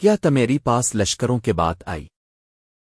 کیا تمیری پاس لشکروں کے بات آئی؟